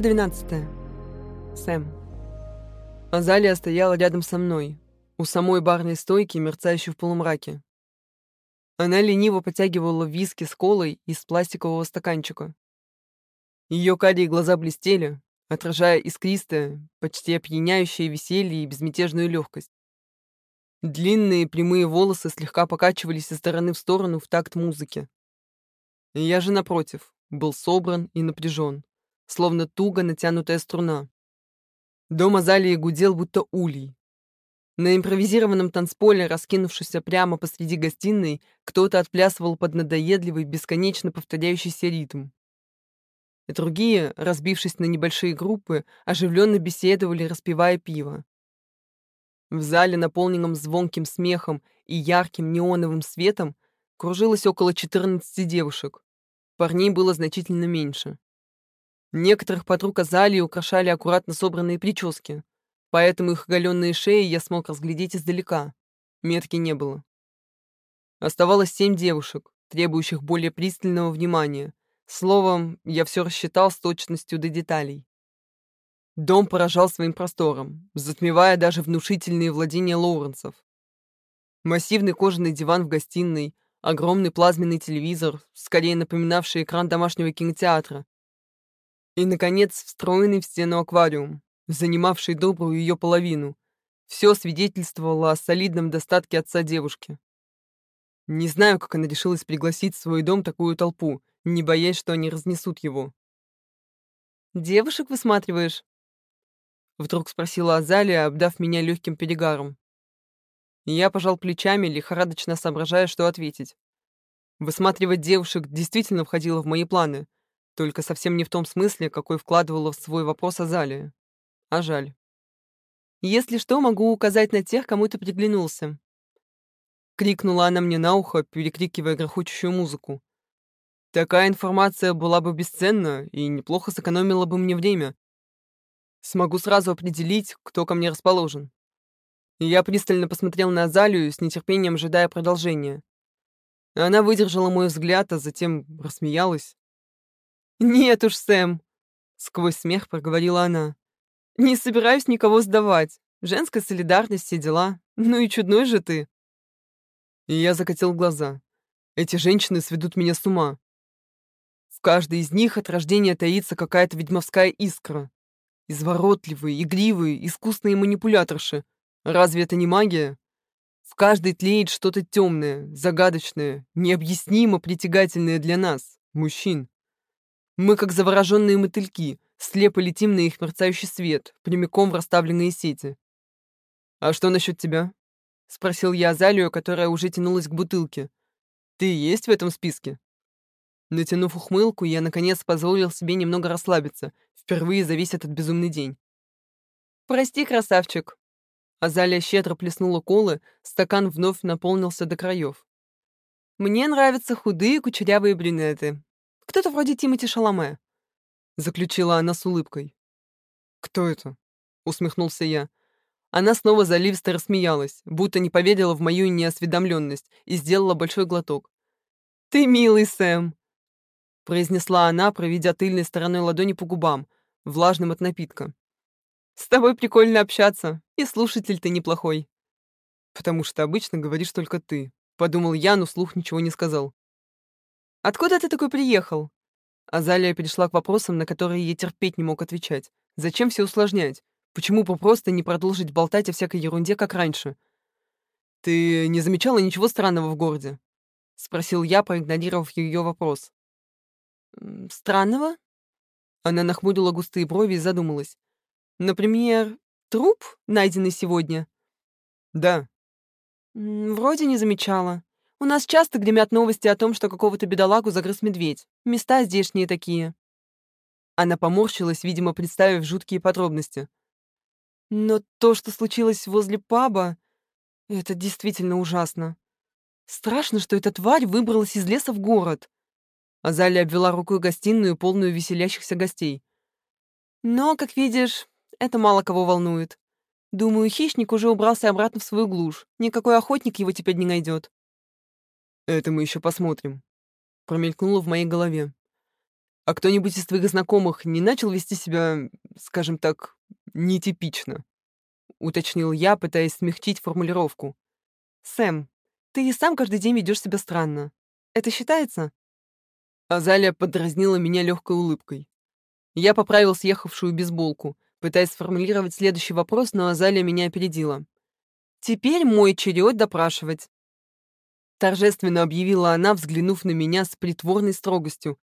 Глава 12. Сэм. Азалия стояла рядом со мной, у самой барной стойки, мерцающей в полумраке. Она лениво потягивала виски с колой из пластикового стаканчика. Ее карие глаза блестели, отражая искристое, почти опьяняющее веселье и безмятежную легкость. Длинные прямые волосы слегка покачивались из стороны в сторону в такт музыки. Я же, напротив, был собран и напряжен, словно туго натянутая струна. Дом Азалии гудел, будто улей. На импровизированном танцполе, раскинувшемся прямо посреди гостиной, кто-то отплясывал под надоедливый, бесконечно повторяющийся ритм. Другие, разбившись на небольшие группы, оживленно беседовали, распивая пиво. В зале, наполненном звонким смехом и ярким неоновым светом, кружилось около 14 девушек. Парней было значительно меньше. Некоторых подруг Азалии украшали аккуратно собранные прически, поэтому их оголенные шеи я смог разглядеть издалека. Метки не было. Оставалось семь девушек, требующих более пристального внимания. Словом, я все рассчитал с точностью до деталей. Дом поражал своим простором, затмевая даже внушительные владения Лоуренсов. Массивный кожаный диван в гостиной, огромный плазменный телевизор, скорее напоминавший экран домашнего кинотеатра, и, наконец, встроенный в стену аквариум, занимавший добрую ее половину. Все свидетельствовало о солидном достатке отца девушки. Не знаю, как она решилась пригласить в свой дом такую толпу, не боясь, что они разнесут его. «Девушек высматриваешь?» Вдруг спросила Азалия, обдав меня легким перегаром. Я пожал плечами, лихорадочно соображая, что ответить. Высматривать девушек действительно входило в мои планы — только совсем не в том смысле, какой вкладывала в свой вопрос Азалия. А жаль. «Если что, могу указать на тех, кому ты приглянулся». Крикнула она мне на ухо, перекрикивая грохочущую музыку. Такая информация была бы бесценна и неплохо сэкономила бы мне время. Смогу сразу определить, кто ко мне расположен. Я пристально посмотрел на Азалию, с нетерпением ожидая продолжения. Она выдержала мой взгляд, а затем рассмеялась. «Нет уж, Сэм!» — сквозь смех проговорила она. «Не собираюсь никого сдавать. Женская солидарность, все дела. Ну и чудной же ты!» И я закатил глаза. Эти женщины сведут меня с ума. В каждой из них от рождения таится какая-то ведьмовская искра. Изворотливые, игривые, искусные манипуляторши. Разве это не магия? В каждой тлеет что-то темное, загадочное, необъяснимо притягательное для нас, мужчин. Мы, как завороженные мотыльки, слепо летим на их мерцающий свет, прямиком в расставленные сети. «А что насчет тебя?» — спросил я Азалию, которая уже тянулась к бутылке. «Ты есть в этом списке?» Натянув ухмылку, я, наконец, позволил себе немного расслабиться, впервые за весь этот безумный день. «Прости, красавчик!» Азалия щедро плеснула колы, стакан вновь наполнился до краев. «Мне нравятся худые кучерявые брюнеты, кто-то вроде Тимати Шаломе», — заключила она с улыбкой. «Кто это?» — усмехнулся я. Она снова заливисто рассмеялась, будто не поверила в мою неосведомленность и сделала большой глоток. «Ты милый, Сэм!» — произнесла она, проведя тыльной стороной ладони по губам, влажным от напитка. «С тобой прикольно общаться, и слушатель ты неплохой». «Потому что обычно говоришь только ты», — подумал я, но слух ничего не сказал. «Откуда ты такой приехал?» Азалия перешла к вопросам, на которые я терпеть не мог отвечать. «Зачем все усложнять? Почему бы просто не продолжить болтать о всякой ерунде, как раньше?» «Ты не замечала ничего странного в городе?» — спросил я, проигнорировав ее вопрос. «Странного?» Она нахмурила густые брови и задумалась. «Например, труп, найденный сегодня?» «Да». «Вроде не замечала. У нас часто гремят новости о том, что какого-то бедолагу загрыз медведь. Места здешние такие». Она поморщилась, видимо, представив жуткие подробности. «Но то, что случилось возле паба, это действительно ужасно. Страшно, что эта тварь выбралась из леса в город». Азалия обвела рукой гостиную, полную веселящихся гостей. «Но, как видишь, это мало кого волнует. Думаю, хищник уже убрался обратно в свою глушь. Никакой охотник его теперь не найдет. «Это мы еще посмотрим», — промелькнуло в моей голове. А кто-нибудь из твоих знакомых не начал вести себя, скажем так, нетипично?» — уточнил я, пытаясь смягчить формулировку. «Сэм, ты и сам каждый день ведешь себя странно. Это считается?» Азалия подразнила меня легкой улыбкой. Я поправил съехавшую бейсболку, пытаясь сформулировать следующий вопрос, но Азалия меня опередила. «Теперь мой черед допрашивать», — торжественно объявила она, взглянув на меня с притворной строгостью.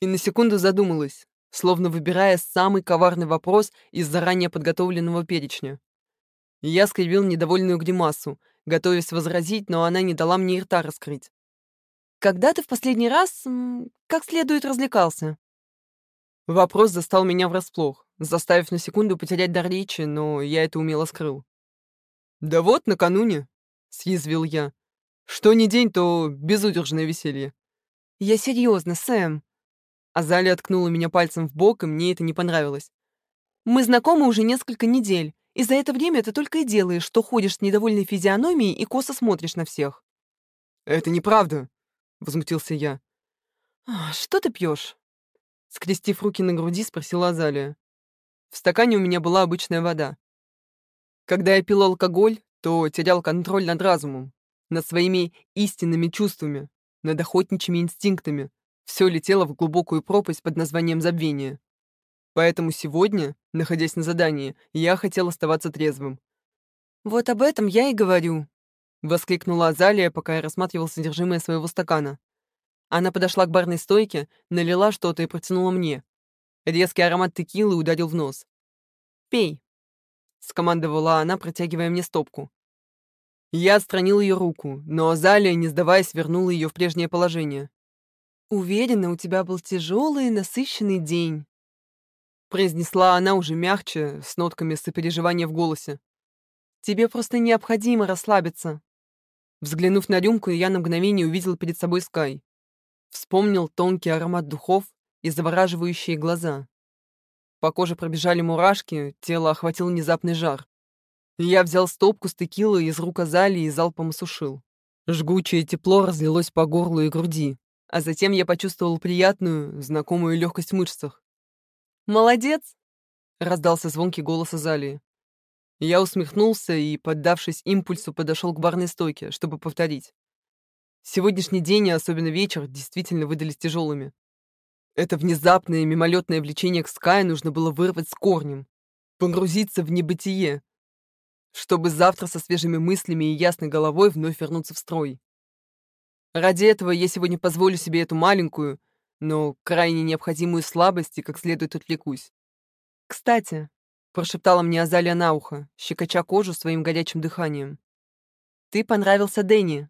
И на секунду задумалась, словно выбирая самый коварный вопрос из заранее подготовленного перечня. Я скривил недовольную гримасу, готовясь возразить, но она не дала мне рта раскрыть. «Когда ты в последний раз как следует развлекался?» Вопрос застал меня врасплох, заставив на секунду потерять дар речи, но я это умело скрыл. «Да вот, накануне», — съязвил я. «Что ни день, то безудержное веселье». «Я серьезно, Сэм». Азалия ткнула меня пальцем в бок, и мне это не понравилось. «Мы знакомы уже несколько недель, и за это время ты только и делаешь, что ходишь с недовольной физиономией и косо смотришь на всех». «Это неправда», — возмутился я. «Что ты пьешь? Скрестив руки на груди, спросила Азалия. В стакане у меня была обычная вода. Когда я пил алкоголь, то терял контроль над разумом, над своими истинными чувствами, над охотничьими инстинктами. Все летело в глубокую пропасть под названием забвения. Поэтому сегодня, находясь на задании, я хотел оставаться трезвым. «Вот об этом я и говорю», — воскликнула Азалия, пока я рассматривал содержимое своего стакана. Она подошла к барной стойке, налила что-то и протянула мне. Резкий аромат текилы ударил в нос. «Пей», — скомандовала она, протягивая мне стопку. Я отстранил ее руку, но Азалия, не сдаваясь, вернула ее в прежнее положение. «Уверена, у тебя был тяжелый и насыщенный день», — произнесла она уже мягче, с нотками сопереживания в голосе. «Тебе просто необходимо расслабиться». Взглянув на рюмку, я на мгновение увидел перед собой Скай. Вспомнил тонкий аромат духов и завораживающие глаза. По коже пробежали мурашки, тело охватил внезапный жар. Я взял стопку с текилой из рук Азалии и залпом осушил. Жгучее тепло разлилось по горлу и груди, а затем я почувствовал приятную, знакомую легкость в мышцах. «Молодец!» — раздался звонкий голос Азалии. Я усмехнулся и, поддавшись импульсу, подошел к барной стойке, чтобы повторить. Сегодняшний день и особенно вечер действительно выдались тяжелыми. Это внезапное мимолетное влечение к Скай нужно было вырвать с корнем, погрузиться в небытие, чтобы завтра со свежими мыслями и ясной головой вновь вернуться в строй. Ради этого я сегодня позволю себе эту маленькую, но крайне необходимую слабость и как следует отвлекусь. «Кстати», — прошептала мне Азалия на ухо, щекоча кожу своим горячим дыханием, «ты понравился Дэнни».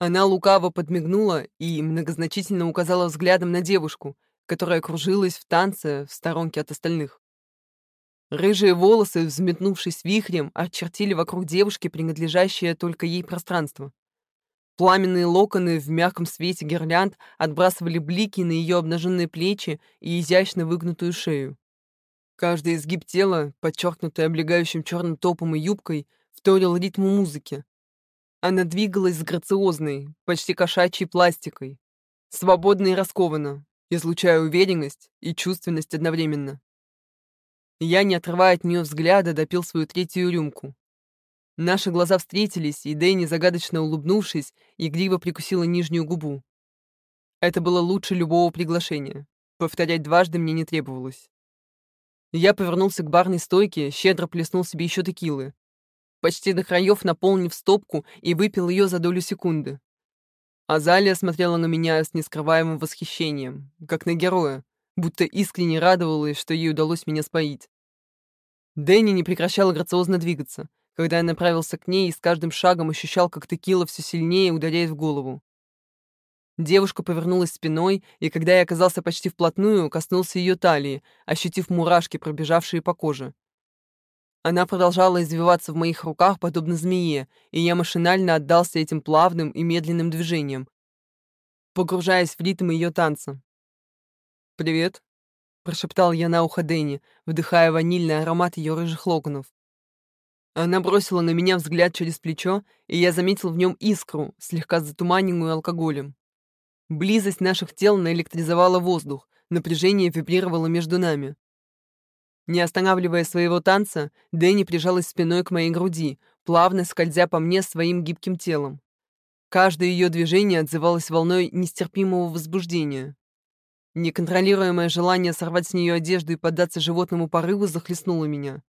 Она лукаво подмигнула и многозначительно указала взглядом на девушку, которая кружилась в танце в сторонке от остальных. Рыжие волосы, взметнувшись вихрем, очертили вокруг девушки принадлежащее только ей пространство. Пламенные локоны в мягком свете гирлянд отбрасывали блики на ее обнаженные плечи и изящно выгнутую шею. Каждый изгиб тела, подчеркнутый облегающим черным топом и юбкой, вторил ритму музыки, она двигалась с грациозной, почти кошачьей пластикой, свободно и раскованно, излучая уверенность и чувственность одновременно. Я, не отрывая от нее взгляда, допил свою третью рюмку. Наши глаза встретились, и Дэнни, загадочно улыбнувшись, игриво прикусила нижнюю губу. Это было лучше любого приглашения. Повторять дважды мне не требовалось. Я повернулся к барной стойке, щедро плеснул себе еще текилы, почти до краев наполнив стопку и выпил ее за долю секунды. Азалия смотрела на меня с нескрываемым восхищением, как на героя, будто искренне радовалась, что ей удалось меня споить. Дэнни не прекращала грациозно двигаться, когда я направился к ней и с каждым шагом ощущал, как текила все сильнее ударяет в голову. Девушка повернулась спиной, и когда я оказался почти вплотную, коснулся ее талии, ощутив мурашки, пробежавшие по коже. Она продолжала извиваться в моих руках, подобно змее, и я машинально отдался этим плавным и медленным движениям, погружаясь в ритм ее танца. «Привет», — прошептал я на ухо Дэнни, вдыхая ванильный аромат ее рыжих локонов. Она бросила на меня взгляд через плечо, и я заметил в нем искру, слегка затуманенную алкоголем. Близость наших тел наэлектризовала воздух, напряжение вибрировало между нами. Не останавливая своего танца, Дэнни прижалась спиной к моей груди, плавно скользя по мне своим гибким телом. Каждое ее движение отзывалось волной нестерпимого возбуждения. Неконтролируемое желание сорвать с нее одежду и поддаться животному порыву захлестнуло меня.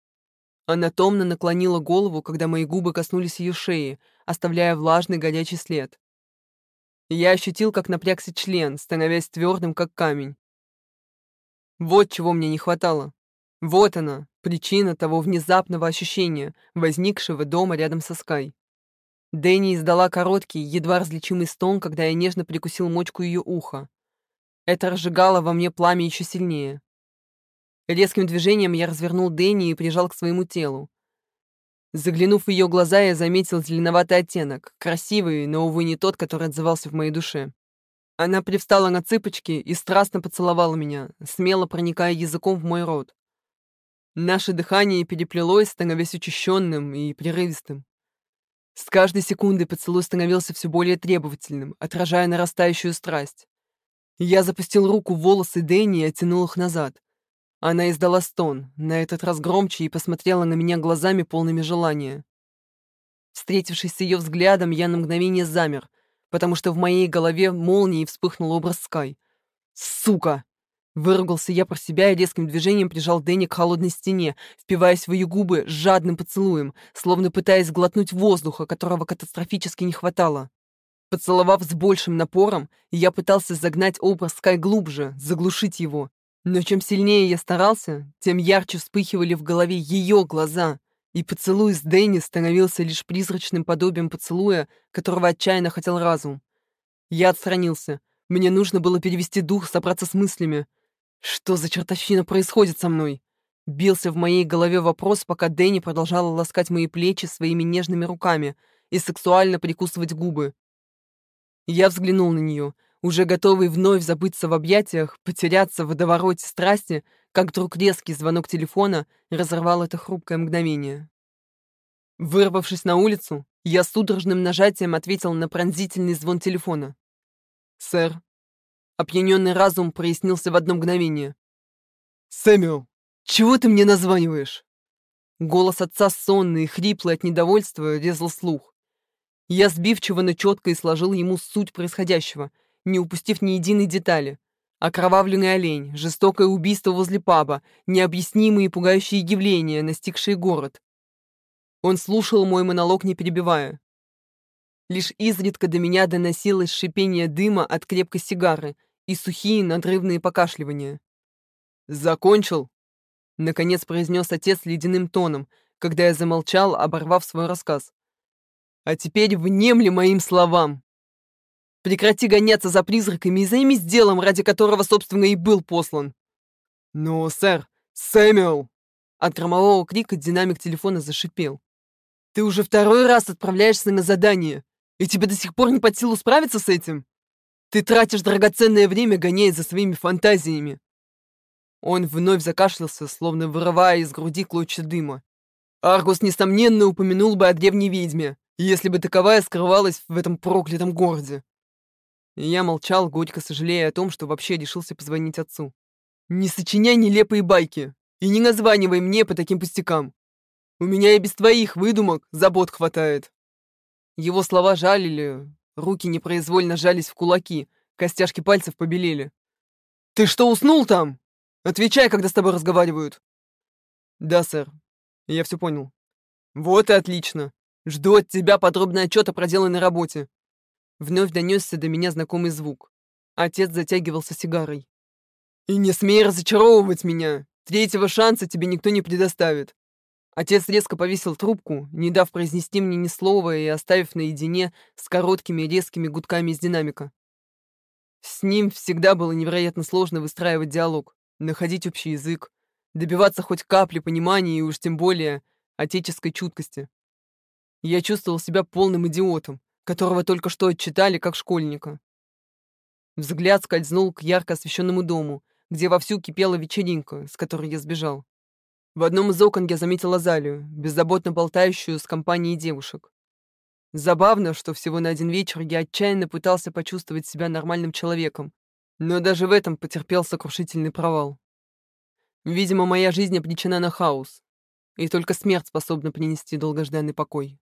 Она томно наклонила голову, когда мои губы коснулись ее шеи, оставляя влажный горячий след. Я ощутил, как напрягся член, становясь твердым, как камень. Вот чего мне не хватало. Вот она, причина того внезапного ощущения, возникшего дома рядом со Скай. Дэнни издала короткий, едва различимый стон, когда я нежно прикусил мочку ее уха. Это разжигало во мне пламя еще сильнее. Резким движением я развернул Дэнни и прижал к своему телу. Заглянув в ее глаза, я заметил зеленоватый оттенок, красивый, но, увы, не тот, который отзывался в моей душе. Она привстала на цыпочки и страстно поцеловала меня, смело проникая языком в мой рот. Наше дыхание переплелось, становясь учащенным и прерывистым. С каждой секундой поцелуй становился все более требовательным, отражая нарастающую страсть. Я запустил руку в волосы Дэнни и оттянул их назад. Она издала стон, на этот раз громче, и посмотрела на меня глазами, полными желания. Встретившись с ее взглядом, я на мгновение замер, потому что в моей голове молнией вспыхнул образ Скай. «Сука!» Выругался я про себя и резким движением прижал Дэнни к холодной стене, впиваясь в ее губы жадным поцелуем, словно пытаясь глотнуть воздуха, которого катастрофически не хватало. Поцеловав с большим напором, я пытался загнать образ Скай глубже, заглушить его. Но чем сильнее я старался, тем ярче вспыхивали в голове ее глаза, и поцелуй с Дэнни становился лишь призрачным подобием поцелуя, которого отчаянно хотел разум. Я отстранился. Мне нужно было перевести дух, собраться с мыслями. Что за чертовщина происходит со мной? Бился в моей голове вопрос, пока Дэнни продолжала ласкать мои плечи своими нежными руками и сексуально прикусывать губы. Я взглянул на нее, уже готовый вновь забыться в объятиях, потеряться в водовороте страсти, как вдруг резкий звонок телефона разорвал это хрупкое мгновение. Вырвавшись на улицу, я судорожным нажатием ответил на пронзительный звон телефона. «Сэр, Опьяненный разум прояснился в одно мгновение. «Сэмюэл, чего ты мне названиваешь?» Голос отца сонный и хриплый от недовольства резал слух. Я сбивчиво, но четко и сложил ему суть происходящего, не упустив ни единой детали. Окровавленный олень, жестокое убийство возле паба, необъяснимые и пугающие явления, настигшие город. Он слушал мой монолог, не перебивая. Лишь изредка до меня доносилось шипение дыма от крепкой сигары и сухие надрывные покашливания. «Закончил?» — наконец произнес отец ледяным тоном, когда я замолчал, оборвав свой рассказ. «А теперь внемли моим словам. Прекрати гоняться за призраками и займись делом, ради которого, собственно, и был послан». «Но, сэр, Сэмюэл!» От громового крика динамик телефона зашипел. «Ты уже второй раз отправляешься на задание. И тебе до сих пор не под силу справиться с этим? Ты тратишь драгоценное время, гоняясь за своими фантазиями. Он вновь закашлялся, словно вырывая из груди клочья дыма. Аргус, несомненно, упомянул бы о древней ведьме, если бы таковая скрывалась в этом проклятом городе. Я молчал, горько сожалея о том, что вообще решился позвонить отцу. «Не сочиняй нелепые байки и не названивай мне по таким пустякам. У меня и без твоих выдумок забот хватает». Его слова жалили, руки непроизвольно жались в кулаки, костяшки пальцев побелели. «Ты что, уснул там? Отвечай, когда с тобой разговаривают!» «Да, сэр. Я все понял». «Вот и отлично. Жду от тебя подробный отчет о проделанной работе». Вновь донесся до меня знакомый звук. Отец затягивался сигарой. «И не смей разочаровывать меня! Третьего шанса тебе никто не предоставит. Отец резко повесил трубку, не дав произнести мне ни слова и оставив наедине с короткими резкими гудками из динамика. С ним всегда было невероятно сложно выстраивать диалог, находить общий язык, добиваться хоть капли понимания и уж тем более отеческой чуткости. Я чувствовал себя полным идиотом, которого только что отчитали как школьника. Взгляд скользнул к ярко освещенному дому, где вовсю кипела вечеринка, с которой я сбежал. В одном из окон я заметила Залию, беззаботно болтающую с компанией девушек. Забавно, что всего на один вечер я отчаянно пытался почувствовать себя нормальным человеком, Но даже в этом потерпел сокрушительный провал. Видимо, моя жизнь обречена на хаос, и только смерть способна принести долгожданный покой.